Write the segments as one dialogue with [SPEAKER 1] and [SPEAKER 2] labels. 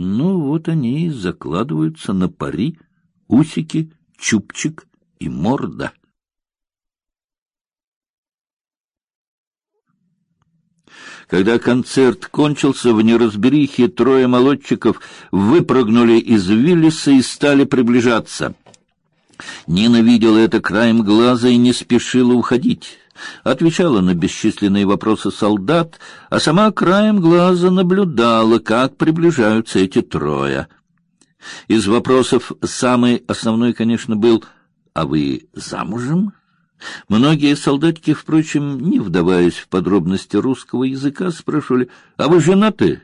[SPEAKER 1] Ну, вот они и закладываются на пари, усики, чубчик и морда. Когда концерт кончился, в неразберихе трое молодчиков выпрыгнули из Виллиса и стали приближаться. Нина видела это краем глаза и не спешила уходить. Отвечала на бесчисленные вопросы солдат, а сама краем глаза наблюдала, как приближаются эти трое. Из вопросов самый основной, конечно, был «А вы замужем?» Многие солдатики, впрочем, не вдаваясь в подробности русского языка, спрашивали, «А вы женаты?»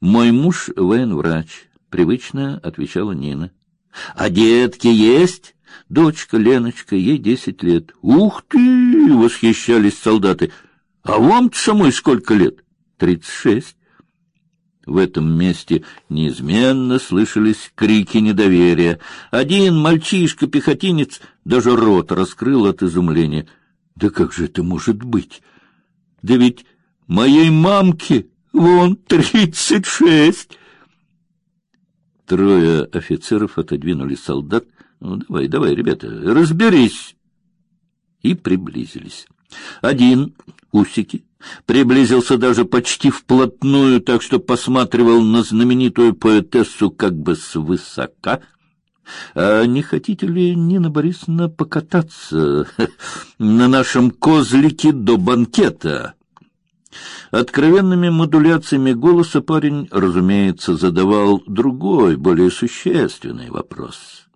[SPEAKER 1] «Мой муж военврач», — привычно отвечала Нина. «А детки есть?» «Дочка Леночка, ей десять лет». «Ух ты!» — восхищались солдаты. «А вам-то самой сколько лет?» «Тридцать шесть». В этом месте неизменно слышались крики недоверия. Один мальчишка-пехотинец даже рот раскрыл от изумления. Да как же это может быть? Да ведь моей мамке вон тридцать шесть. Трое офицеров отодвинули солдат. Ну, давай, давай, ребята, разберись. И приблизились. Один, усики, приблизился даже почти вплотную, так что посматривал на знаменитую поэтессу как бы свысока. А не хотите ли, Нина Борисовна, покататься на нашем козлике до банкета? Откровенными модуляциями голоса парень, разумеется, задавал другой, более существенный вопрос.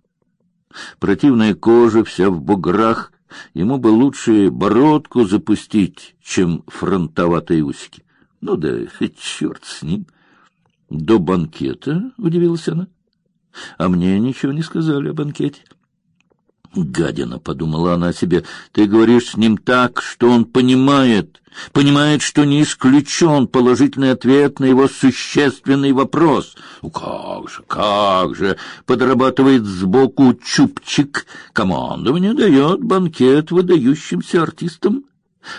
[SPEAKER 1] Противная кожа вся в буграх, Ему бы лучше бородку запустить, чем фронтоватые усики. Ну да, черт с ним. До банкета, — удивилась она. А мне ничего не сказали о банкете. Гадина, — подумала она себе, — ты говоришь с ним так, что он понимает, понимает, что не исключен положительный ответ на его существенный вопрос. Ну как же, как же, подрабатывает сбоку чупчик, командование дает банкет выдающимся артистам.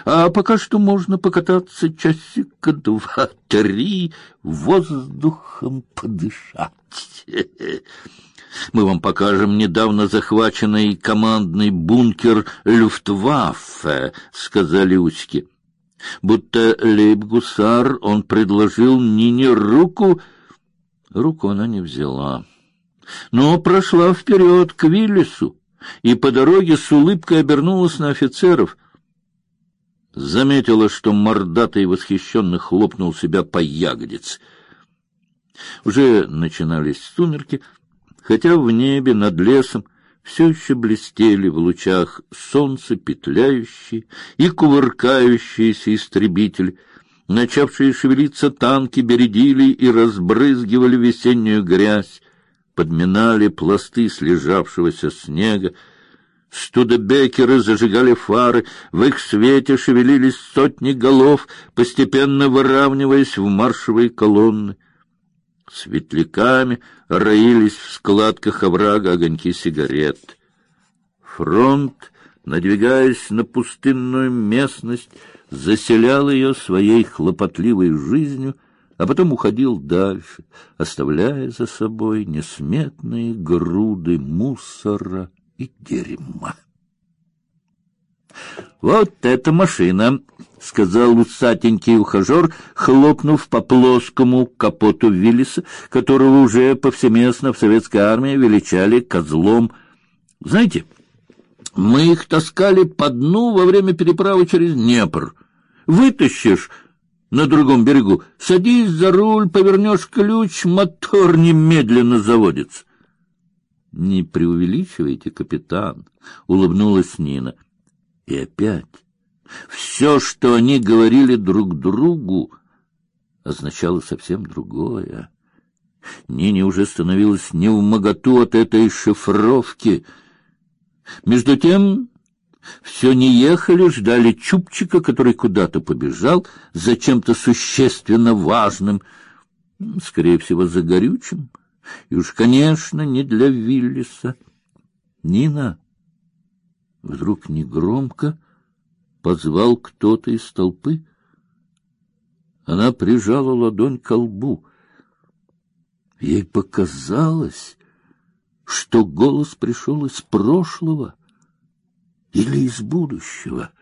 [SPEAKER 1] А пока что можно покататься часика два-три, воздухом подышать. Мы вам покажем недавно захваченный командный бункер Люфтваффе, сказали усики. Будто лейб-гусар он предложил Нине руку. Руку она не взяла, но прошла вперед к Виллису и по дороге с улыбкой обернулась на офицеров. Заметила, что мордатый восхищенно хлопнул себя по ягодице. Уже начинались сумерки, хотя в небе над лесом все еще блестели в лучах солнца петляющие и кувыркающиеся истребители, начавшие шевелиться танки бередили и разбрызгивали весеннюю грязь, подминали пласты слежавшегося снега, Студебекеры зажигали фары, в их свете шевелились сотни голов, постепенно выравниваясь в маршевые колонны. Светляками роились в складках оврага огоньки сигарет. Фронт, надвигаясь на пустынную местность, заселял ее своей хлопотливой жизнью, а потом уходил дальше, оставляя за собой несметные груды мусора и дерьма. Вот эта машина, сказал усатенький ухажер, хлопнув по плоскому капоту Виллиса, которого уже повсеместно в советской армии величали козлом. Знаете, мы их таскали по дну во время переправы через Днепр. Вытащишь на другом берегу, садись за руль, повернешь ключ, мотор немедленно заводится. Не преувеличивайте, капитан, улыбнулась Нина. И опять все, что они говорили друг другу, означало совсем другое. Нине уже становилось не в моготу от этой шифровки. Между тем все не ехали, ждали Чупчика, который куда-то побежал за чем-то существенно важным, скорее всего, за горючим. И уж, конечно, не для Виллиса. Нина вдруг негромко позвал кто-то из толпы. Она прижала ладонь к лбу. Ей показалось, что голос пришел из прошлого или из будущего,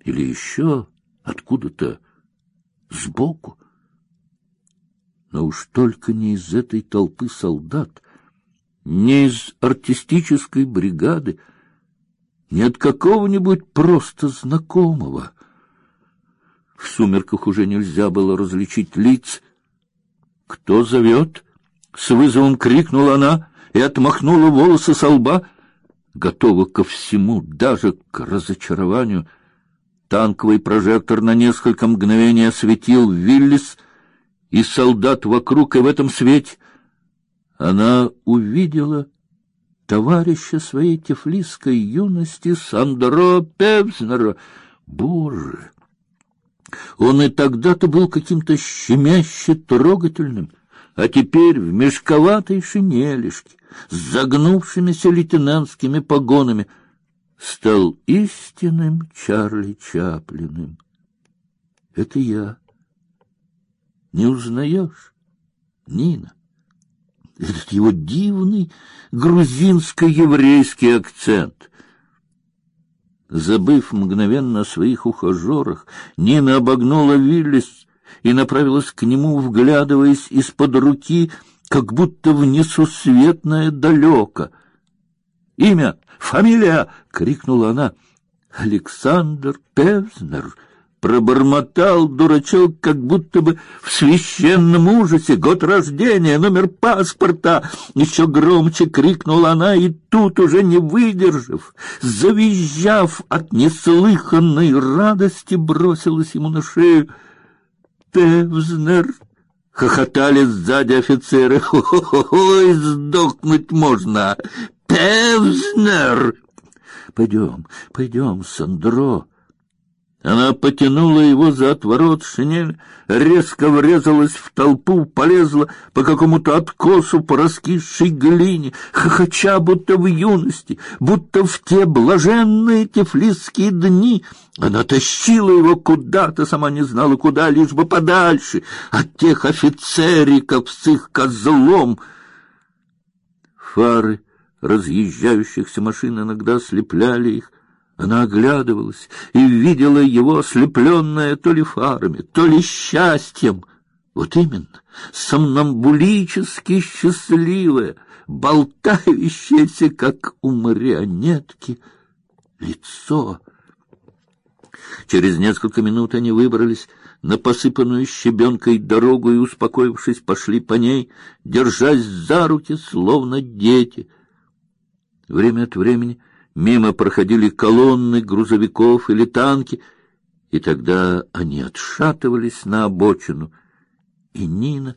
[SPEAKER 1] или еще откуда-то сбоку. Но уж только не из этой толпы солдат, не из артистической бригады, не от какого-нибудь просто знакомого. В сумерках уже нельзя было различить лиц. «Кто зовет?» — с вызовом крикнула она и отмахнула волосы со лба, готова ко всему, даже к разочарованию. Танковый прожектор на несколько мгновений осветил Виллис и солдат вокруг, и в этом свете она увидела товарища своей тифлисской юности Сандро Певзнера. Боже! Он и тогда-то был каким-то щемяще трогательным, а теперь в мешковатой шинелишке с загнувшимися лейтенантскими погонами стал истинным Чарли Чаплиным. Это я. Не узнаешь, Нина? Этот его дивный грузинско-еврейский акцент. Забыв мгновенно о своих ухажерах, Нина обогнула Виллис и направилась к нему, вглядываясь из-под руки, как будто в несусветное далеко. «Имя, фамилия!» — крикнула она. «Александр Певзнер!» Пробормотал дурачок, как будто бы в священном ужасе. Год рождения, номер паспорта. Еще громче крикнула она, и тут уже не выдержав, завизжав от неслыханной радости, бросилась ему на шею. Певзнер! Хохотали сзади офицеры. Ой, сдохнуть можно! Певзнер! Пойдем, пойдем, Сандро. Она потянула его за отворот шинель, резко врезалась в толпу, полезла по какому-то откосу по раскисшей глине, хохоча будто в юности, будто в те блаженные тефлисские дни. Она тащила его куда-то, сама не знала куда, лишь бы подальше от тех офицериков с их козлом. Фары разъезжающихся машин иногда ослепляли их, она оглядывалась и видела его ослепленное то ли фарами, то ли счастьем. Вот именно, сомнамбулически счастливое, болтающееся, как у марионетки, лицо. Через несколько минут они выбрались на посыпанную щебенкой дорогу и, успокоившись, пошли по ней, держась за руки, словно дети. Время от времени Мимо проходили колонны грузовиков или танки, и тогда они отшатывались на обочину, и Нина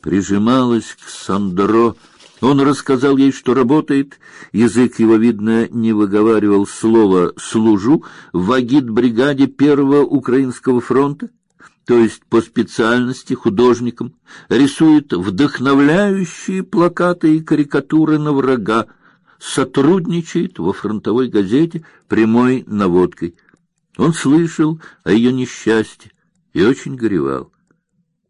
[SPEAKER 1] прижималась к Сандро. Он рассказал ей, что работает, язык его, видно, не выговаривал слово «служу» в агит-бригаде Первого Украинского фронта, то есть по специальности художником, рисует вдохновляющие плакаты и карикатуры на врага, сотрудничает во фронтовой газете прямой наводкой. Он слышал о ее несчастье и очень горевал.